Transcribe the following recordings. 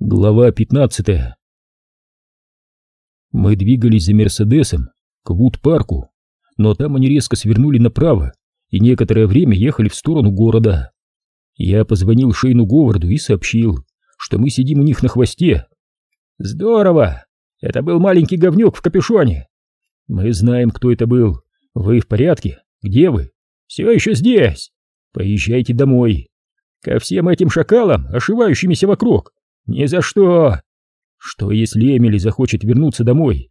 Глава 15 Мы двигались за Мерседесом к Вуд-парку, но там они резко свернули направо и некоторое время ехали в сторону города. Я позвонил Шейну Говарду и сообщил, что мы сидим у них на хвосте. «Здорово! Это был маленький говнюк в капюшоне!» «Мы знаем, кто это был. Вы в порядке? Где вы?» «Все еще здесь! Поезжайте домой! Ко всем этим шакалам, ошивающимися вокруг, «Ни за что!» «Что, если Эмили захочет вернуться домой?»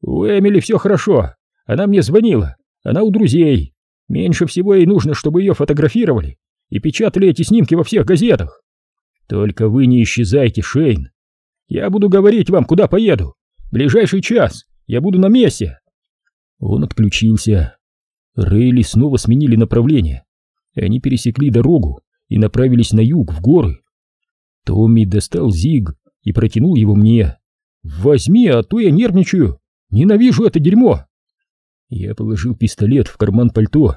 «У Эмили все хорошо. Она мне звонила. Она у друзей. Меньше всего ей нужно, чтобы ее фотографировали и печатали эти снимки во всех газетах. Только вы не исчезайте, Шейн. Я буду говорить вам, куда поеду. Ближайший час. Я буду на месте». Он отключился. Рейли снова сменили направление. Они пересекли дорогу и направились на юг, в горы. Томми достал зиг и протянул его мне. «Возьми, а то я нервничаю! Ненавижу это дерьмо!» Я положил пистолет в карман пальто.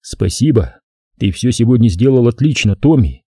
«Спасибо, ты все сегодня сделал отлично, Томми!»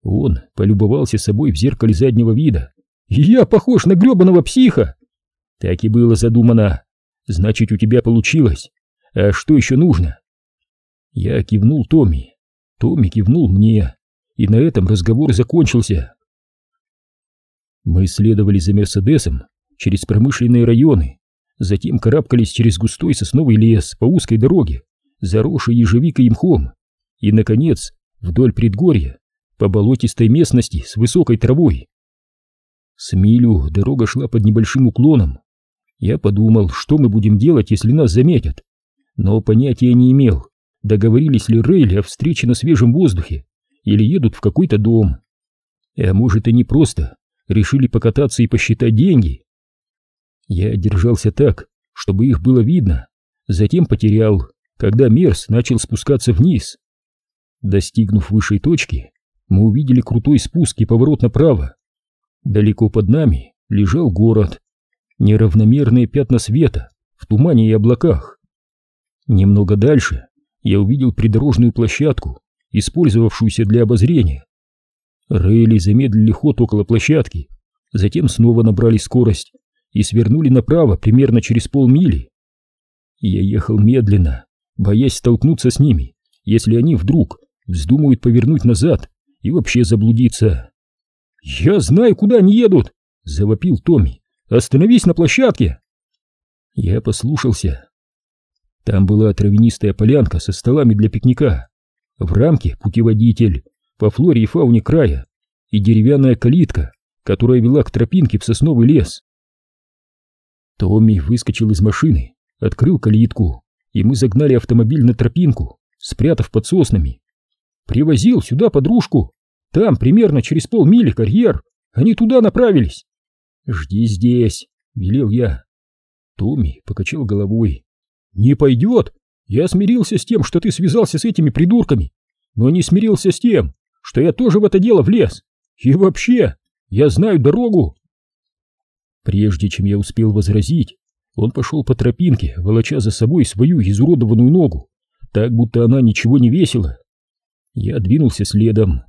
Он полюбовался собой в зеркале заднего вида. «Я похож на гребаного психа!» «Так и было задумано. Значит, у тебя получилось. А что еще нужно?» Я кивнул Томми. Томми кивнул мне и на этом разговор закончился. Мы следовали за Мерседесом через промышленные районы, затем карабкались через густой сосновый лес по узкой дороге, заросшей ежевикой и мхом, и, наконец, вдоль предгорья, по болотистой местности с высокой травой. С милю дорога шла под небольшим уклоном. Я подумал, что мы будем делать, если нас заметят, но понятия не имел, договорились ли Рейли о встрече на свежем воздухе или едут в какой-то дом. А может, они просто решили покататься и посчитать деньги. Я держался так, чтобы их было видно, затем потерял, когда Мерс начал спускаться вниз. Достигнув высшей точки, мы увидели крутой спуск и поворот направо. Далеко под нами лежал город, неравномерные пятна света в тумане и облаках. Немного дальше я увидел придорожную площадку, использовавшуюся для обозрения. Рейли замедлили ход около площадки, затем снова набрали скорость и свернули направо примерно через полмили. Я ехал медленно, боясь столкнуться с ними, если они вдруг вздумают повернуть назад и вообще заблудиться. «Я знаю, куда они едут!» — завопил Томми. «Остановись на площадке!» Я послушался. Там была травянистая полянка со столами для пикника. В рамке путеводитель по флоре и фауне края и деревянная калитка, которая вела к тропинке в сосновый лес. Томми выскочил из машины, открыл калитку, и мы загнали автомобиль на тропинку, спрятав под соснами. Привозил сюда подружку. Там примерно через полмили карьер. Они туда направились. «Жди здесь», — велел я. Томми покачал головой. «Не пойдет. Я смирился с тем, что ты связался с этими придурками, но не смирился с тем, что я тоже в это дело влез. И вообще, я знаю дорогу. Прежде чем я успел возразить, он пошел по тропинке, волоча за собой свою изуродованную ногу, так будто она ничего не весила. Я двинулся следом.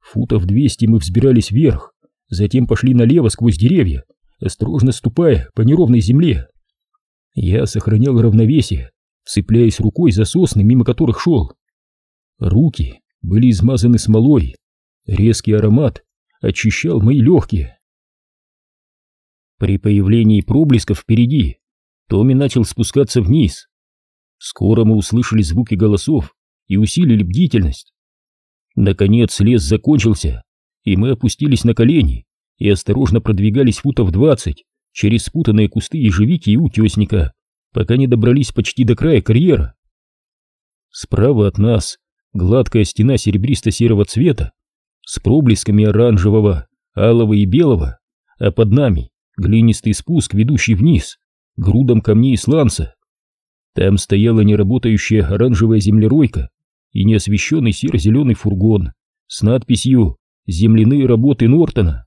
Футов двести мы взбирались вверх, затем пошли налево сквозь деревья, осторожно ступая по неровной земле. Я сохранял равновесие, цепляясь рукой за сосны, мимо которых шел. Руки были измазаны смолой, резкий аромат очищал мои легкие. При появлении проблесков впереди Томми начал спускаться вниз. Скоро мы услышали звуки голосов и усилили бдительность. Наконец лес закончился, и мы опустились на колени и осторожно продвигались футов двадцать через спутанные кусты ежевики и утесника пока не добрались почти до края карьера. Справа от нас гладкая стена серебристо-серого цвета с проблесками оранжевого, алого и белого, а под нами глинистый спуск, ведущий вниз, грудом камней и сланца. Там стояла неработающая оранжевая землеройка и неосвещенный серо-зеленый фургон с надписью «Земляные работы Нортона».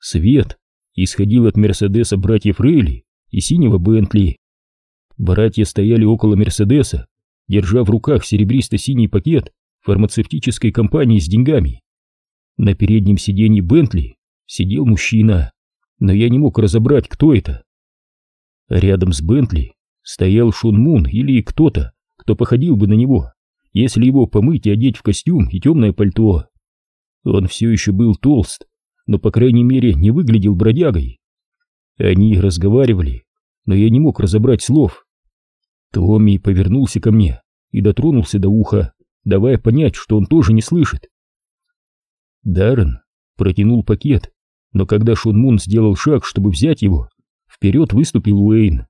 Свет исходил от Мерседеса братьев Рейли и синего Бентли. Братья стояли около Мерседеса, держа в руках серебристо-синий пакет фармацевтической компании с деньгами. На переднем сиденье Бентли сидел мужчина, но я не мог разобрать, кто это. Рядом с Бентли стоял Шон Мун или кто-то, кто походил бы на него, если его помыть и одеть в костюм и темное пальто. Он все еще был толст, но, по крайней мере, не выглядел бродягой. Они разговаривали, но я не мог разобрать слов. Томми повернулся ко мне и дотронулся до уха, давая понять, что он тоже не слышит. Даррен протянул пакет, но когда Шон Мун сделал шаг, чтобы взять его, вперед выступил Уэйн.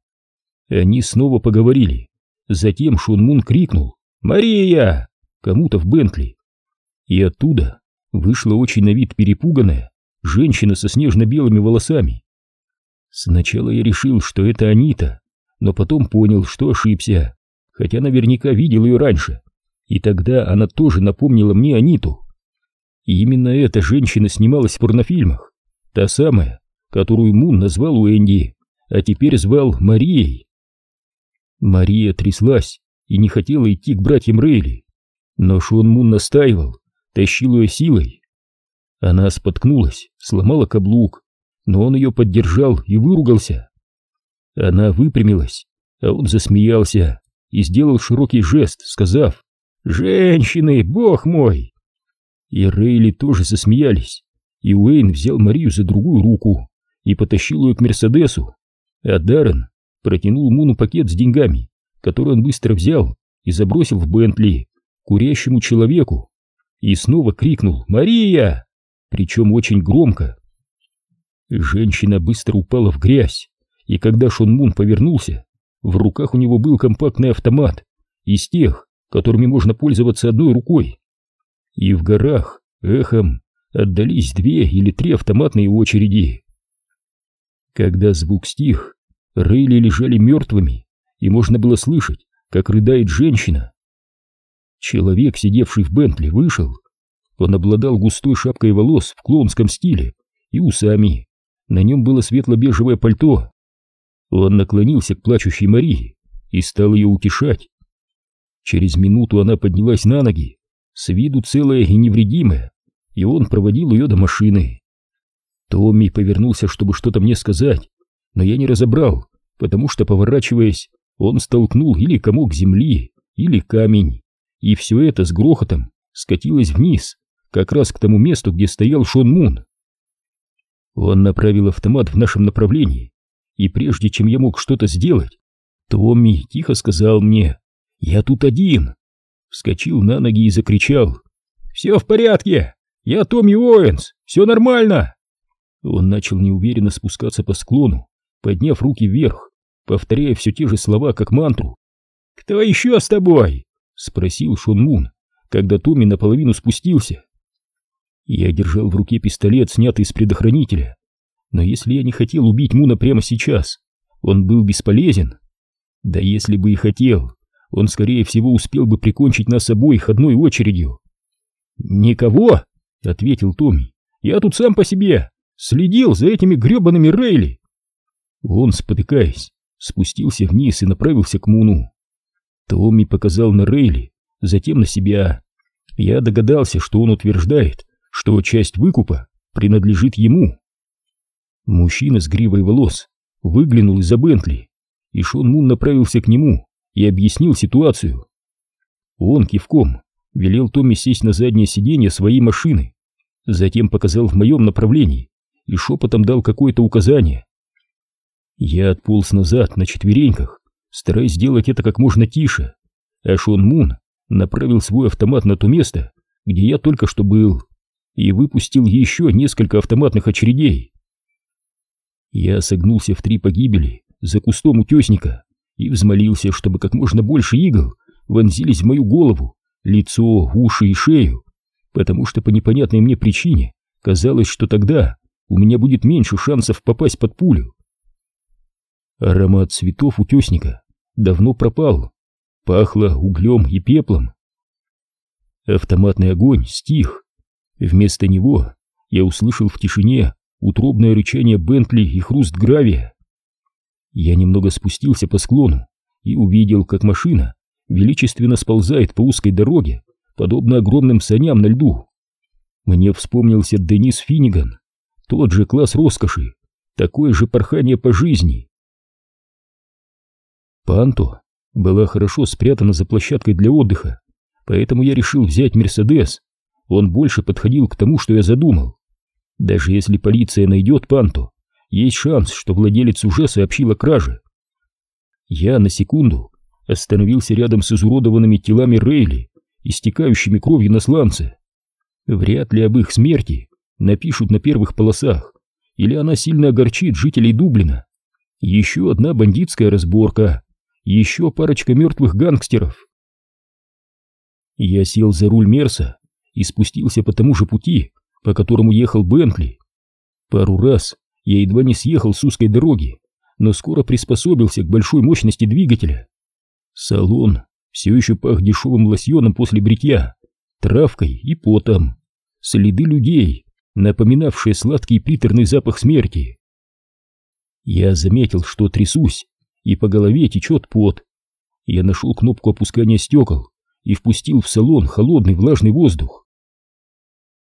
Они снова поговорили. Затем Шон Мун крикнул «Мария!» кому-то в Бентли. И оттуда вышла очень на вид перепуганная женщина со снежно-белыми волосами. Сначала я решил, что это Анита, но потом понял, что ошибся, хотя наверняка видел ее раньше. И тогда она тоже напомнила мне Аниту. И именно эта женщина снималась в порнофильмах, та самая, которую Мун назвал Уэнди, а теперь звал Марией. Мария тряслась и не хотела идти к братьям Рейли, но Шон Мун настаивал, тащил ее силой. Она споткнулась, сломала каблук, но он ее поддержал и выругался. Она выпрямилась, а он засмеялся и сделал широкий жест, сказав «Женщины, бог мой!» И Рейли тоже засмеялись, и Уэйн взял Марию за другую руку и потащил ее к Мерседесу, а Даррен протянул Муну пакет с деньгами, который он быстро взял и забросил в Бентли курящему человеку, и снова крикнул «Мария!», причем очень громко. Женщина быстро упала в грязь, и когда Шон Мун повернулся, в руках у него был компактный автомат из тех, которыми можно пользоваться одной рукой. И в горах эхом отдались две или три автоматные очереди. Когда звук стих, Рейли лежали мертвыми, и можно было слышать, как рыдает женщина. Человек, сидевший в Бентли, вышел. Он обладал густой шапкой волос в клоунском стиле и усами. На нем было светло-бежевое пальто. Он наклонился к плачущей Марии и стал ее утешать. Через минуту она поднялась на ноги, с виду целая и невредимая, и он проводил ее до машины. Томми повернулся, чтобы что-то мне сказать, но я не разобрал, потому что, поворачиваясь, он столкнул или комок земли, или камень, и все это с грохотом скатилось вниз, как раз к тому месту, где стоял Шон Мун. Он направил автомат в нашем направлении, и прежде чем я мог что-то сделать, Томми тихо сказал мне «Я тут один!» Вскочил на ноги и закричал «Все в порядке! Я Томми Оуэнс! Все нормально!» Он начал неуверенно спускаться по склону, подняв руки вверх, повторяя все те же слова, как мантру. «Кто еще с тобой?» — спросил Шон Мун, когда Томми наполовину спустился. Я держал в руке пистолет, снятый из предохранителя, но если я не хотел убить Муна прямо сейчас, он был бесполезен. Да если бы и хотел, он, скорее всего, успел бы прикончить нас обоих одной очередью. «Никого!» — ответил Томми. «Я тут сам по себе, следил за этими гребаными Рейли!» Он, спотыкаясь, спустился вниз и направился к Муну. Томми показал на Рейли, затем на себя. Я догадался, что он утверждает, что часть выкупа принадлежит ему. Мужчина с гривой волос выглянул из-за Бентли, и Шон Мун направился к нему и объяснил ситуацию. Он кивком велел Томми сесть на заднее сиденье своей машины, затем показал в моем направлении и шепотом дал какое-то указание. Я отполз назад на четвереньках, стараясь сделать это как можно тише, а Шон Мун направил свой автомат на то место, где я только что был, и выпустил еще несколько автоматных очередей. Я согнулся в три погибели за кустом утесника и взмолился, чтобы как можно больше игл вонзились в мою голову, лицо, уши и шею, потому что по непонятной мне причине казалось, что тогда у меня будет меньше шансов попасть под пулю. Аромат цветов утесника давно пропал, пахло углем и пеплом. Автоматный огонь стих. Вместо него я услышал в тишине утробное рычание Бентли и хруст гравия. Я немного спустился по склону и увидел, как машина величественно сползает по узкой дороге, подобно огромным саням на льду. Мне вспомнился Денис Финниган, тот же класс роскоши, такое же порхание по жизни. Панто была хорошо спрятана за площадкой для отдыха, поэтому я решил взять Мерседес. Он больше подходил к тому, что я задумал. Даже если полиция найдет Панто, есть шанс, что владелец уже сообщил о краже. Я на секунду остановился рядом с изуродованными телами Рейли, истекающими кровью на сланце. Вряд ли об их смерти напишут на первых полосах, или она сильно огорчит жителей Дублина. Еще одна бандитская разборка, еще парочка мертвых гангстеров. Я сел за руль Мерса и спустился по тому же пути, по которому ехал Бентли. Пару раз я едва не съехал с узкой дороги, но скоро приспособился к большой мощности двигателя. Салон все еще пах дешевым лосьоном после бритья, травкой и потом. Следы людей, напоминавшие сладкий приторный запах смерти. Я заметил, что трясусь, и по голове течет пот. Я нашел кнопку опускания стекол и впустил в салон холодный влажный воздух.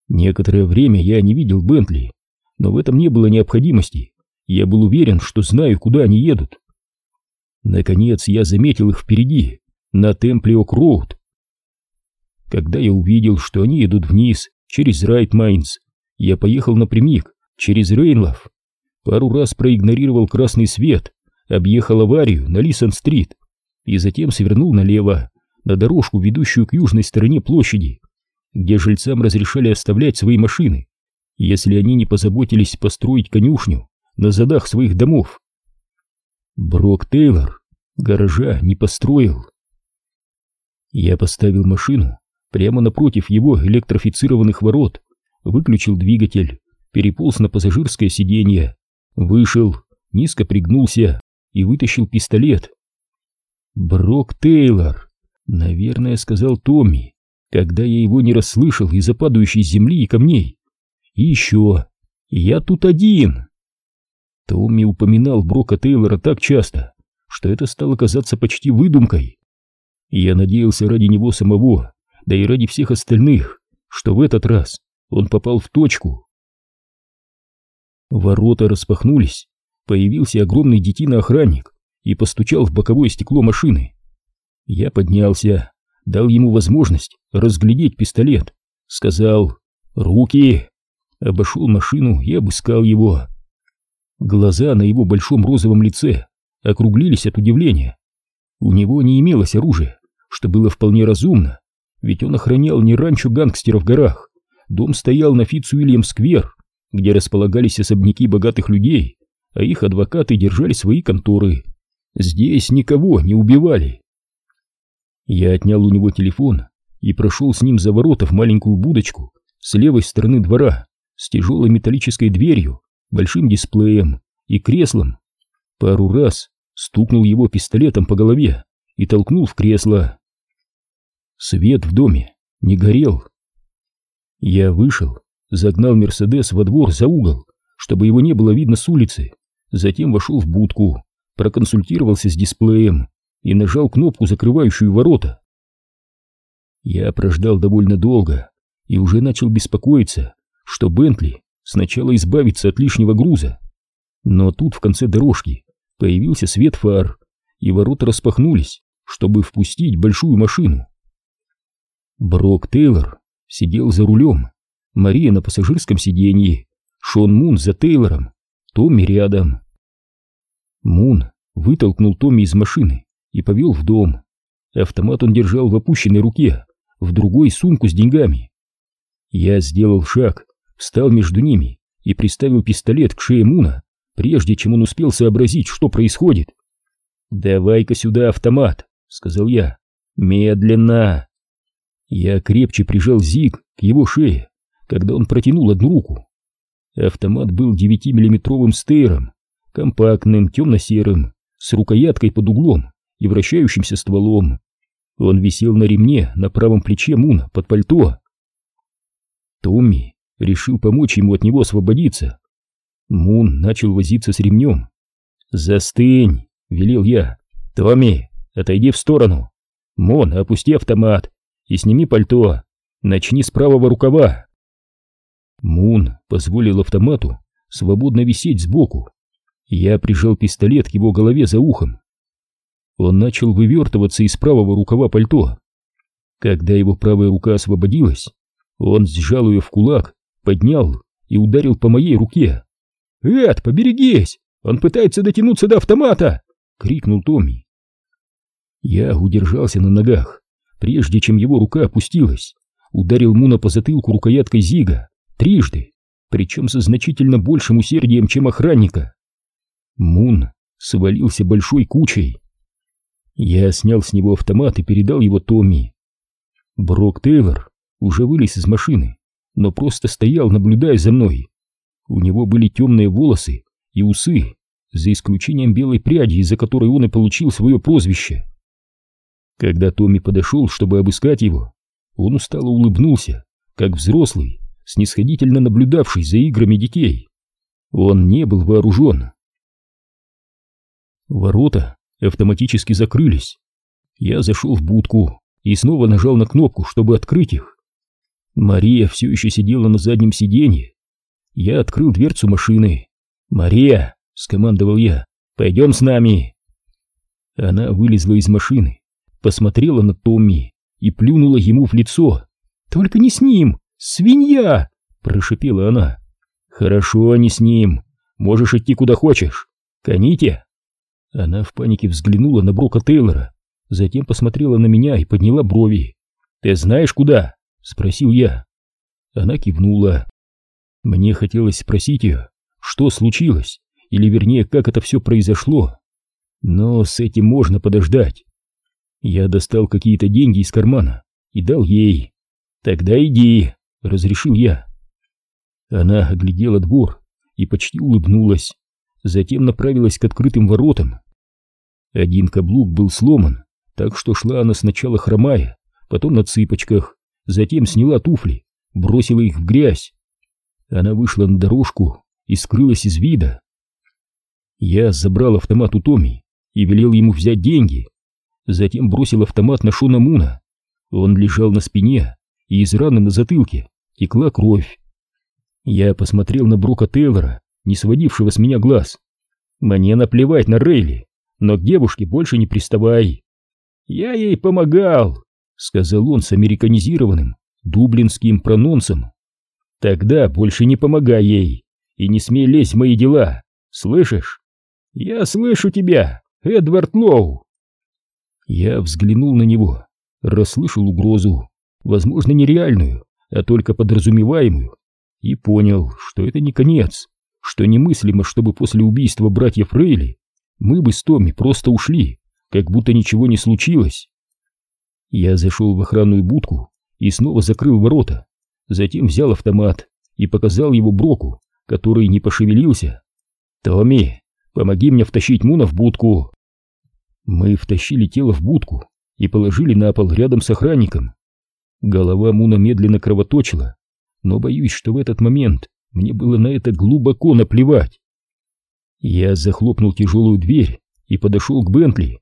Некоторое время я не видел Бентли, но в этом не было необходимости. Я был уверен, что знаю, куда они едут. Наконец я заметил их впереди, на Темплог-Роуд. Когда я увидел, что они идут вниз, через Ратмайнс, я поехал напрямик, через Рейнлов. Пару раз проигнорировал красный свет, объехал аварию на Лисон-стрит и затем свернул налево, на дорожку, ведущую к южной стороне площади, где жильцам разрешали оставлять свои машины, если они не позаботились построить конюшню на задах своих домов. Брок Тейлор гаража не построил. Я поставил машину прямо напротив его электрифицированных ворот, выключил двигатель, переполз на пассажирское сиденье, вышел, низко пригнулся и вытащил пистолет. Брок Тейлор, наверное, сказал Томми, когда я его не расслышал из-за падающей земли и камней. И еще, я тут один. Томми упоминал Брока Тейлора так часто, что это стало казаться почти выдумкой. Я надеялся ради него самого, да и ради всех остальных, что в этот раз он попал в точку. Ворота распахнулись, появился огромный детина-охранник и постучал в боковое стекло машины. Я поднялся, дал ему возможность разглядеть пистолет, сказал «Руки!», обошел машину и обыскал его. Глаза на его большом розовом лице округлились от удивления. У него не имелось оружия, что было вполне разумно, ведь он охранял не ранчо гангстеров в горах. Дом стоял на Фитц-Уильям-сквер, где располагались особняки богатых людей, а их адвокаты держали свои конторы. Здесь никого не убивали. Я отнял у него телефон и прошел с ним за ворота в маленькую будочку с левой стороны двора с тяжелой металлической дверью, большим дисплеем и креслом. Пару раз стукнул его пистолетом по голове и толкнул в кресло. Свет в доме не горел. Я вышел, загнал Мерседес во двор за угол, чтобы его не было видно с улицы, затем вошел в будку, проконсультировался с дисплеем и нажал кнопку, закрывающую ворота. Я прождал довольно долго и уже начал беспокоиться, что Бентли сначала избавиться от лишнего груза. Но тут в конце дорожки появился свет фар, и ворота распахнулись, чтобы впустить большую машину. Брок Тейлор сидел за рулем, Мария на пассажирском сиденье, Шон Мун за Тейлором, Томми рядом. Мун вытолкнул Томми из машины и повел в дом. Автомат он держал в опущенной руке, в другой сумку с деньгами. Я сделал шаг, встал между ними и приставил пистолет к шее Муна, прежде чем он успел сообразить, что происходит. «Давай-ка сюда автомат», — сказал я. «Медленно». Я крепче прижал Зиг к его шее, когда он протянул одну руку. Автомат был 9-миллиметровым стейром, компактным, темно-серым, с рукояткой под углом и вращающимся стволом. Он висел на ремне на правом плече Муна под пальто. Томми решил помочь ему от него освободиться. Мун начал возиться с ремнем. «Застынь!» — велел я. «Томми, отойди в сторону. Мон, опусти автомат и сними пальто. Начни с правого рукава». Мун позволил автомату свободно висеть сбоку. Я прижал пистолет к его голове за ухом. Он начал вывертываться из правого рукава пальто. Когда его правая рука освободилась, он сжал ее в кулак, поднял и ударил по моей руке. «Эд, поберегись! Он пытается дотянуться до автомата!» — крикнул Томми. Я удержался на ногах, прежде чем его рука опустилась, ударил Муна по затылку рукояткой Зига трижды, причем со значительно большим усердием, чем охранника. Мун свалился большой кучей. Я снял с него автомат и передал его Томми. Брок Тейлор уже вылез из машины, но просто стоял, наблюдая за мной. У него были темные волосы и усы, за исключением белой пряди, из-за которой он и получил свое прозвище. Когда Томми подошел, чтобы обыскать его, он устало улыбнулся, как взрослый, снисходительно наблюдавший за играми детей. Он не был вооружен. Ворота автоматически закрылись. Я зашел в будку и снова нажал на кнопку, чтобы открыть их. Мария все еще сидела на заднем сиденье. Я открыл дверцу машины. «Мария!» — скомандовал я. «Пойдем с нами!» Она вылезла из машины, посмотрела на Томми и плюнула ему в лицо. «Только не с ним! Свинья!» — прошипела она. «Хорошо, не с ним. Можешь идти куда хочешь. Коните!» Она в панике взглянула на Брока Тейлора, затем посмотрела на меня и подняла брови. «Ты знаешь, куда?» — спросил я. Она кивнула. Мне хотелось спросить ее, что случилось, или вернее, как это все произошло. Но с этим можно подождать. Я достал какие-то деньги из кармана и дал ей. «Тогда иди», — разрешил я. Она оглядела двор и почти улыбнулась, затем направилась к открытым воротам. Один каблук был сломан, так что шла она сначала хромая, потом на цыпочках, затем сняла туфли, бросила их в грязь. Она вышла на дорожку и скрылась из вида. Я забрал автомат у Томи и велел ему взять деньги, затем бросил автомат на Шона Муна. Он лежал на спине, и из раны на затылке текла кровь. Я посмотрел на Брока Тейлора, не сводившего с меня глаз. Мне наплевать на Рейли, но к девушке больше не приставай. Я ей помогал, сказал он с американизированным дублинским прононсом. Тогда больше не помогай ей и не смей лезть в мои дела, слышишь? Я слышу тебя, Эдвард Лоу. Я взглянул на него, расслышал угрозу, возможно, нереальную, а только подразумеваемую, и понял, что это не конец, что немыслимо, чтобы после убийства братьев Рейли мы бы с Томми просто ушли, как будто ничего не случилось. Я зашел в охранную будку и снова закрыл ворота, затем взял автомат и показал его Броку, который не пошевелился. «Томми, помоги мне втащить Муна в будку!» Мы втащили тело в будку и положили на пол рядом с охранником. Голова Муна медленно кровоточила, но боюсь, что в этот момент мне было на это глубоко наплевать. Я захлопнул тяжелую дверь и подошел к Бентли.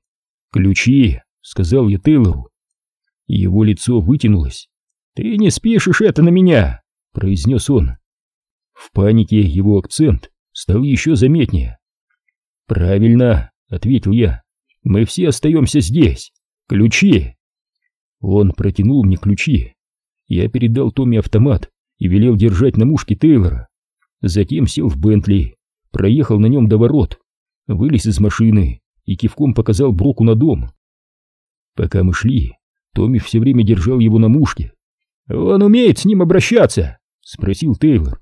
«Ключи!» — сказал я Тейлору. Его лицо вытянулось. «Ты не спешишь это на меня!» — произнес он. В панике его акцент стал еще заметнее. «Правильно!» — ответил я. Мы все остаемся здесь. Ключи!» Он протянул мне ключи. Я передал Томми автомат и велел держать на мушке Тейлора. Затем сел в Бентли, проехал на нем до ворот, вылез из машины и кивком показал Броку на дом. Пока мы шли, Томми все время держал его на мушке. «Он умеет с ним обращаться?» — спросил Тейлор.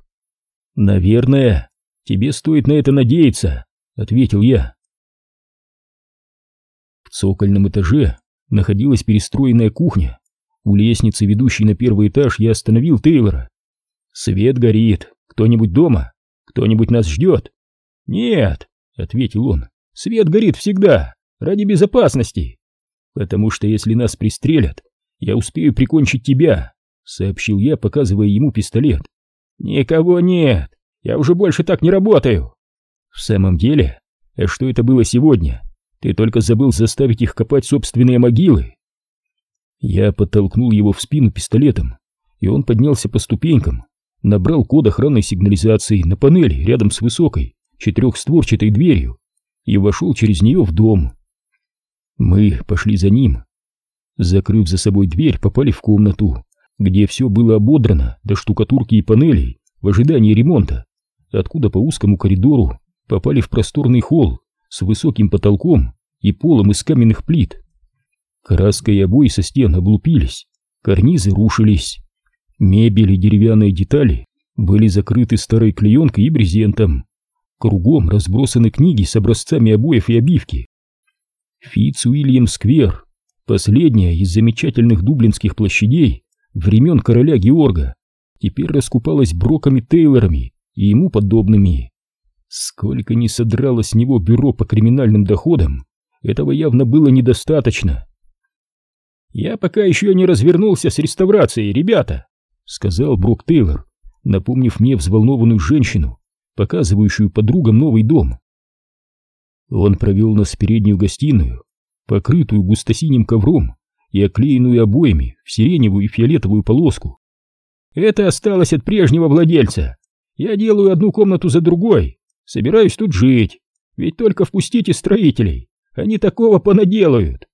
«Наверное, тебе стоит на это надеяться», — ответил я цокольном этаже находилась перестроенная кухня. У лестницы, ведущей на первый этаж, я остановил Тейлора. «Свет горит. Кто-нибудь дома? Кто-нибудь нас ждет?» «Нет», — ответил он. «Свет горит всегда, ради безопасности. Потому что если нас пристрелят, я успею прикончить тебя», — сообщил я, показывая ему пистолет. «Никого нет. Я уже больше так не работаю». «В самом деле? А что это было сегодня?» Ты только забыл заставить их копать собственные могилы. Я подтолкнул его в спину пистолетом, и он поднялся по ступенькам, набрал код охранной сигнализации на панели рядом с высокой четырехстворчатой дверью и вошел через нее в дом. Мы пошли за ним. Закрыв за собой дверь, попали в комнату, где все было ободрано до штукатурки и панелей в ожидании ремонта, откуда по узкому коридору попали в просторный холл с высоким потолком и полом из каменных плит. Краска и обои со стен облупились, карнизы рушились. Мебель и деревянные детали были закрыты старой клеенкой и брезентом. Кругом разбросаны книги с образцами обоев и обивки. Фитц Уильям Сквер, последняя из замечательных дублинских площадей времен короля Георга, теперь раскупалась Броками-Тейлорами и ему подобными. Сколько ни содрало с него бюро по криминальным доходам, этого явно было недостаточно. «Я пока еще не развернулся с реставрацией, ребята», — сказал Брок Тейлор, напомнив мне взволнованную женщину, показывающую подругам новый дом. Он провел нас в переднюю гостиную, покрытую густо-синим ковром и оклеенную обоями в сиреневую и фиолетовую полоску. Это осталось от прежнего владельца. Я делаю одну комнату за другой, собираюсь тут жить, ведь только впустите строителей, они такого понаделают.